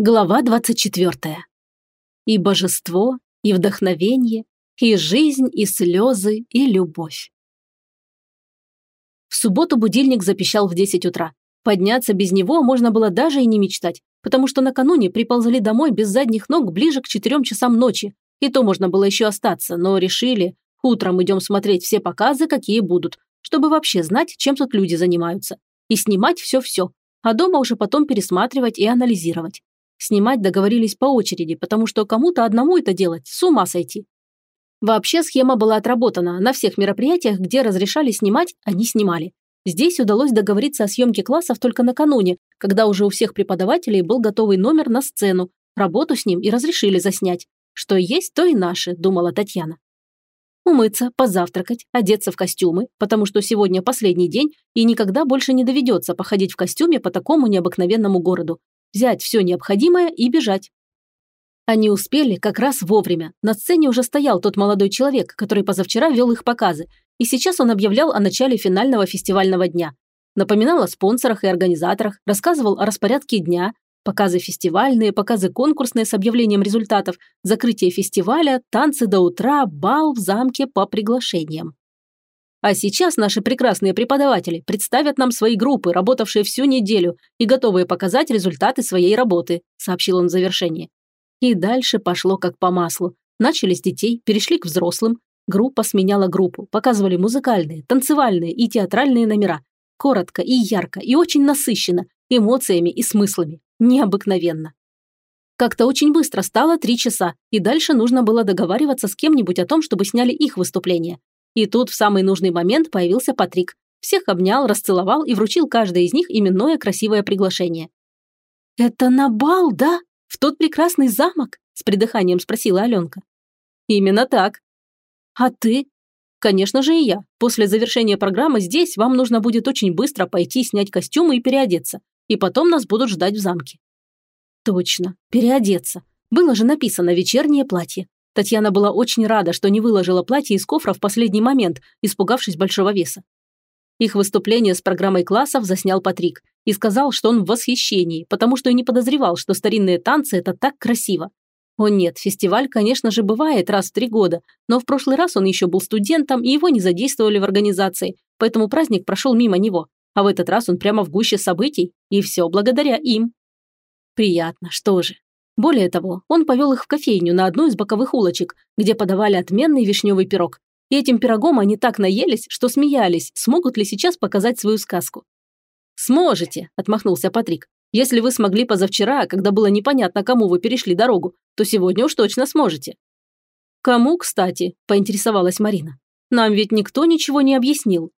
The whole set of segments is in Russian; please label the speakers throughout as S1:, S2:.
S1: Глава 24. И божество, и вдохновение, и жизнь, и слезы, и любовь. В субботу будильник запищал в 10 утра. Подняться без него можно было даже и не мечтать, потому что накануне приползали домой без задних ног ближе к 4 часам ночи. И то можно было еще остаться, но решили, утром идем смотреть все показы, какие будут, чтобы вообще знать, чем тут люди занимаются. И снимать все-все, а дома уже потом пересматривать и анализировать. Снимать договорились по очереди, потому что кому-то одному это делать с ума сойти. Вообще схема была отработана. На всех мероприятиях, где разрешали снимать, они снимали. Здесь удалось договориться о съемке классов только накануне, когда уже у всех преподавателей был готовый номер на сцену. Работу с ним и разрешили заснять. Что есть, то и наше, думала Татьяна. Умыться, позавтракать, одеться в костюмы, потому что сегодня последний день и никогда больше не доведется походить в костюме по такому необыкновенному городу взять все необходимое и бежать. Они успели как раз вовремя. На сцене уже стоял тот молодой человек, который позавчера вел их показы, и сейчас он объявлял о начале финального фестивального дня. Напоминал о спонсорах и организаторах, рассказывал о распорядке дня, показы фестивальные, показы конкурсные с объявлением результатов, закрытие фестиваля, танцы до утра, бал в замке по приглашениям. А сейчас наши прекрасные преподаватели представят нам свои группы, работавшие всю неделю и готовые показать результаты своей работы», – сообщил он в завершении. И дальше пошло как по маслу. Начали с детей, перешли к взрослым. Группа сменяла группу, показывали музыкальные, танцевальные и театральные номера. Коротко и ярко, и очень насыщенно, эмоциями и смыслами. Необыкновенно. Как-то очень быстро стало три часа, и дальше нужно было договариваться с кем-нибудь о том, чтобы сняли их выступление. И тут в самый нужный момент появился Патрик. Всех обнял, расцеловал и вручил каждой из них именное красивое приглашение. «Это на бал, да? В тот прекрасный замок?» – с придыханием спросила Аленка. «Именно так». «А ты?» «Конечно же и я. После завершения программы здесь вам нужно будет очень быстро пойти снять костюмы и переодеться. И потом нас будут ждать в замке». «Точно, переодеться. Было же написано «вечернее платье». Татьяна была очень рада, что не выложила платье из кофра в последний момент, испугавшись большого веса. Их выступление с программой классов заснял Патрик и сказал, что он в восхищении, потому что и не подозревал, что старинные танцы – это так красиво. О нет, фестиваль, конечно же, бывает раз в три года, но в прошлый раз он еще был студентом, и его не задействовали в организации, поэтому праздник прошел мимо него. А в этот раз он прямо в гуще событий, и все благодаря им. Приятно, что же. Более того, он повел их в кофейню на одну из боковых улочек, где подавали отменный вишневый пирог. И этим пирогом они так наелись, что смеялись, смогут ли сейчас показать свою сказку. «Сможете», – отмахнулся Патрик. «Если вы смогли позавчера, когда было непонятно, кому вы перешли дорогу, то сегодня уж точно сможете». «Кому, кстати?» – поинтересовалась Марина. «Нам ведь никто ничего не объяснил».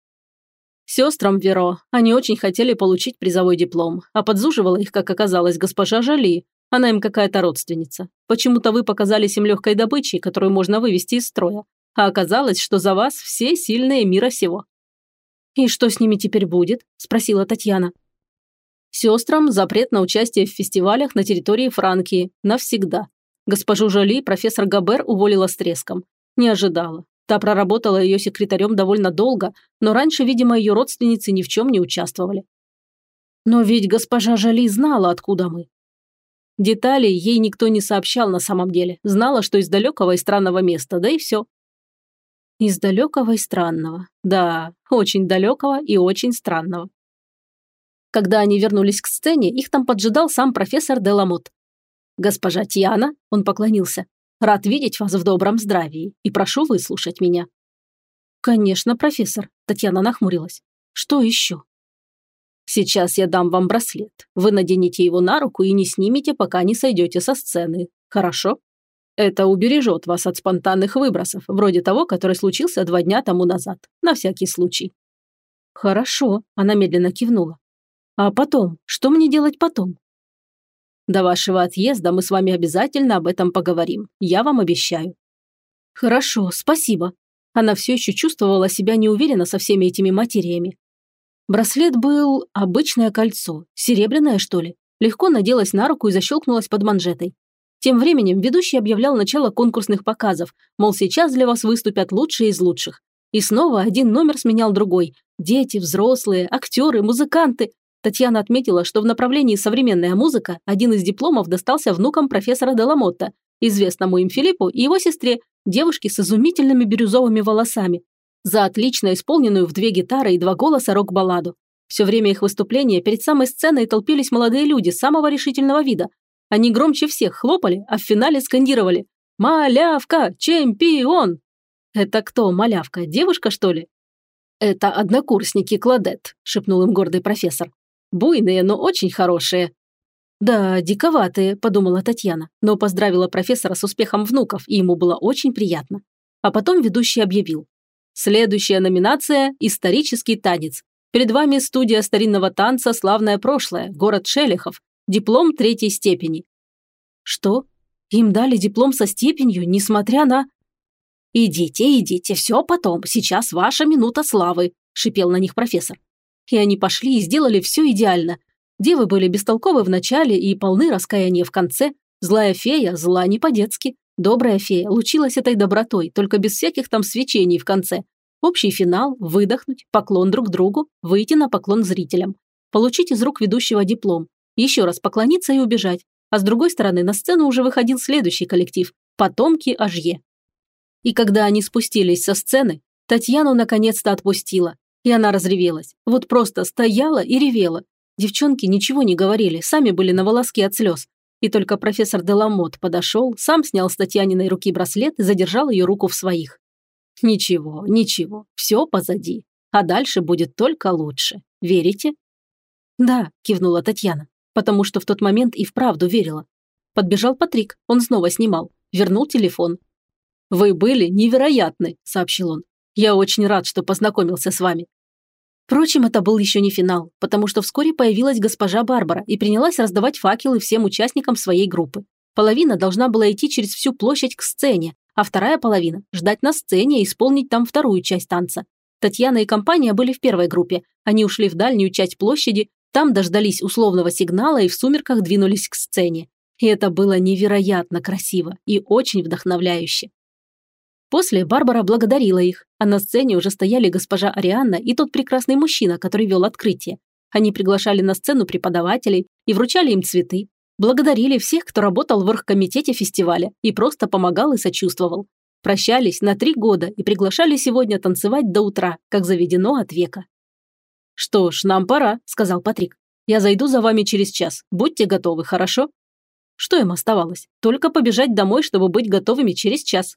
S1: Сестрам Веро, они очень хотели получить призовой диплом, а подзуживала их, как оказалось, госпожа Жали, она им какая-то родственница. Почему-то вы показались им легкой добычей, которую можно вывести из строя. А оказалось, что за вас все сильные мира сего». «И что с ними теперь будет?» – спросила Татьяна. «Сестрам запрет на участие в фестивалях на территории Франкии. Навсегда. Госпожу Жоли профессор Габер уволила с треском. Не ожидала. Та проработала ее секретарем довольно долго, но раньше, видимо, ее родственницы ни в чем не участвовали. Но ведь госпожа Жали знала, откуда мы. Деталей ей никто не сообщал на самом деле. Знала, что из далекого и странного места, да и все. Из далекого и странного. Да, очень далекого и очень странного. Когда они вернулись к сцене, их там поджидал сам профессор Деламот. «Госпожа Тиана», – он поклонился, – «рад видеть вас в добром здравии и прошу выслушать меня». «Конечно, профессор», – Татьяна нахмурилась. «Что еще?» Сейчас я дам вам браслет. Вы наденете его на руку и не снимете, пока не сойдете со сцены. Хорошо? Это убережет вас от спонтанных выбросов, вроде того, который случился два дня тому назад. На всякий случай. Хорошо, она медленно кивнула. А потом? Что мне делать потом? До вашего отъезда мы с вами обязательно об этом поговорим. Я вам обещаю. Хорошо, спасибо. Она все еще чувствовала себя неуверенно со всеми этими материями. Браслет был обычное кольцо, серебряное, что ли. Легко наделась на руку и защелкнулась под манжетой. Тем временем ведущий объявлял начало конкурсных показов, мол, сейчас для вас выступят лучшие из лучших. И снова один номер сменял другой. Дети, взрослые, актеры, музыканты. Татьяна отметила, что в направлении современная музыка один из дипломов достался внукам профессора Деламотта, известному им Филиппу и его сестре, девушке с изумительными бирюзовыми волосами, за отлично исполненную в две гитары и два голоса рок-балладу. Все время их выступления перед самой сценой толпились молодые люди самого решительного вида. Они громче всех хлопали, а в финале скандировали «Малявка! Чемпион!» «Это кто, малявка? Девушка, что ли?» «Это однокурсники Кладет», – шепнул им гордый профессор. «Буйные, но очень хорошие». «Да, диковатые», – подумала Татьяна, но поздравила профессора с успехом внуков, и ему было очень приятно. А потом ведущий объявил. Следующая номинация – «Исторический танец». Перед вами студия старинного танца «Славное прошлое», город Шелехов, диплом третьей степени. Что? Им дали диплом со степенью, несмотря на... «Идите, идите, все потом, сейчас ваша минута славы», – шипел на них профессор. И они пошли и сделали все идеально. Девы были бестолковы в начале и полны раскаяния в конце. Злая фея зла не по-детски. Добрая фея лучилась этой добротой, только без всяких там свечений в конце. Общий финал, выдохнуть, поклон друг другу, выйти на поклон зрителям. Получить из рук ведущего диплом. Еще раз поклониться и убежать. А с другой стороны на сцену уже выходил следующий коллектив – потомки Ажье. И когда они спустились со сцены, Татьяну наконец-то отпустила. И она разревелась. Вот просто стояла и ревела. Девчонки ничего не говорили, сами были на волоске от слез. И только профессор Деламот подошел, сам снял с Татьяниной руки браслет и задержал ее руку в своих. «Ничего, ничего, все позади. А дальше будет только лучше. Верите?» «Да», – кивнула Татьяна, потому что в тот момент и вправду верила. Подбежал Патрик, он снова снимал, вернул телефон. «Вы были невероятны», – сообщил он. «Я очень рад, что познакомился с вами. Впрочем, это был еще не финал, потому что вскоре появилась госпожа Барбара и принялась раздавать факелы всем участникам своей группы. Половина должна была идти через всю площадь к сцене, а вторая половина – ждать на сцене и исполнить там вторую часть танца. Татьяна и компания были в первой группе. Они ушли в дальнюю часть площади, там дождались условного сигнала и в сумерках двинулись к сцене. И это было невероятно красиво и очень вдохновляюще. После Барбара благодарила их, а на сцене уже стояли госпожа Арианна и тот прекрасный мужчина, который вел открытие. Они приглашали на сцену преподавателей и вручали им цветы. Благодарили всех, кто работал в оргкомитете фестиваля и просто помогал и сочувствовал. Прощались на три года и приглашали сегодня танцевать до утра, как заведено от века. «Что ж, нам пора», – сказал Патрик. «Я зайду за вами через час. Будьте готовы, хорошо?» Что им оставалось? Только побежать домой, чтобы быть готовыми через час.